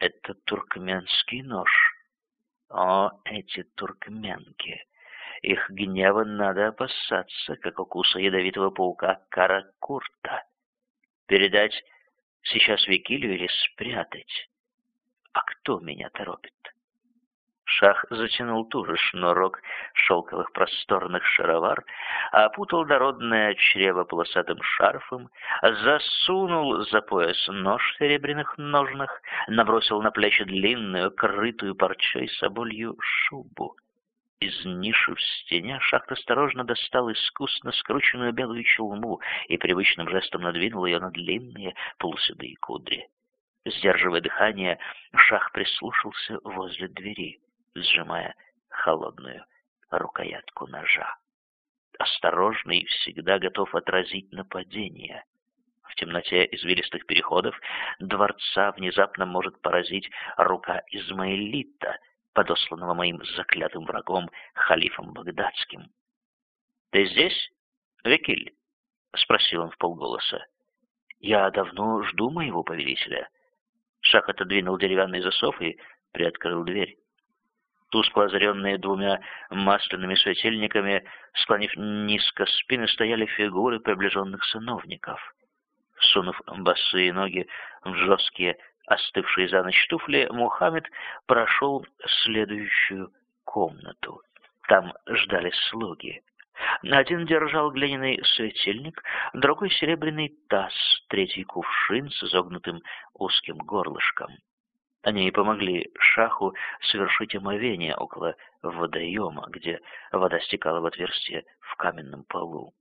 Это туркменский нож. О, эти туркменки! Их гнева надо опасаться, как укуса ядовитого паука каракурта. Передать сейчас Викилию или спрятать? А кто меня торопит? Шах затянул ту же шнурок шелковых просторных шаровар, опутал дородное чрево полосатым шарфом, засунул за пояс нож в серебряных ножнах, набросил на плечи длинную, крытую парчой соболью шубу. Из ниши в стене Шах осторожно достал искусно скрученную белую челму и привычным жестом надвинул ее на длинные полуседые кудри. Сдерживая дыхание, Шах прислушался возле двери сжимая холодную рукоятку ножа. Осторожный, всегда готов отразить нападение. В темноте извилистых переходов дворца внезапно может поразить рука Измаилита, подосланного моим заклятым врагом халифом Багдадским. «Ты здесь, Векиль?» — спросил он в полголоса. «Я давно жду моего повелителя». Шах отодвинул деревянный засов и приоткрыл дверь тускло озаренные двумя масляными светильниками, склонив низко спины, стояли фигуры приближенных сановников. Сунув босые ноги в жесткие, остывшие за ночь туфли, Мухаммед прошел следующую комнату. Там ждали слуги. Один держал глиняный светильник, другой — серебряный таз, третий — кувшин с изогнутым узким горлышком. Они помогли Шаху совершить омовение около водоема, где вода стекала в отверстие в каменном полу.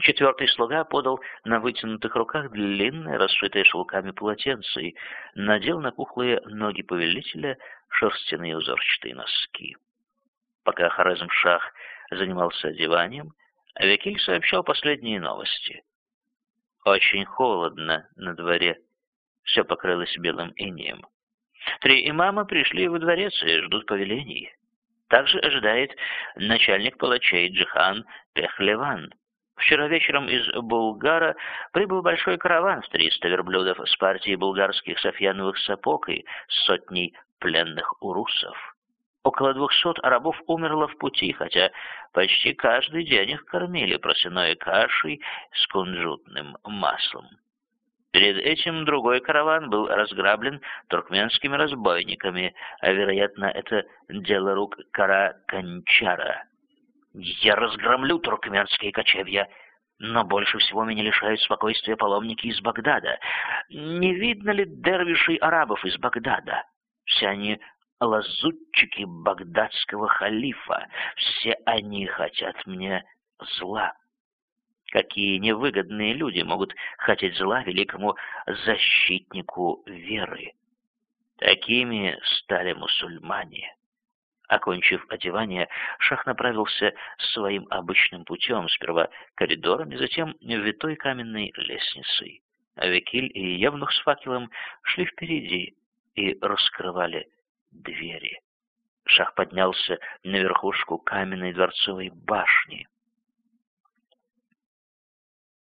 Четвертый слуга подал на вытянутых руках длинное, расшитое шелками полотенце и надел на пухлые ноги повелителя шерстяные узорчатые носки. Пока Хорезм-Шах занимался одеванием, Авикиль сообщал последние новости. «Очень холодно на дворе», все покрылось белым инеем. Три имама пришли во дворец и ждут повелений. Также ожидает начальник палачей Джихан Пехлеван. Вчера вечером из Булгара прибыл большой караван в 300 верблюдов с партией булгарских софьяновых сапог и сотней пленных урусов. Около двухсот арабов умерло в пути, хотя почти каждый день их кормили просяной кашей с кунжутным маслом. Перед этим другой караван был разграблен туркменскими разбойниками, а, вероятно, это дело рук Кара Кончара. Я разгромлю туркменские кочевья, но больше всего меня лишают спокойствия паломники из Багдада. Не видно ли дервишей арабов из Багдада? Все они лазутчики багдадского халифа. Все они хотят мне зла. Какие невыгодные люди могут хотеть зла великому защитнику веры. Такими стали мусульмане. Окончив одевание, Шах направился своим обычным путем, сперва коридорами, затем витой каменной лестницей. Авикиль и Евнух с факелом шли впереди и раскрывали двери. Шах поднялся на верхушку каменной дворцовой башни.